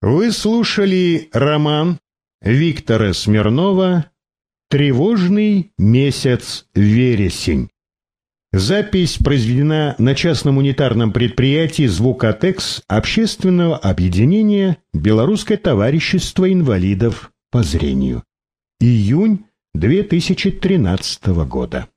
Вы слушали роман Виктора Смирнова «Тревожный месяц вересень». Запись произведена на частном унитарном предприятии «Звукотекс» общественного объединения «Белорусское товарищество инвалидов по зрению». Июнь 2013 года.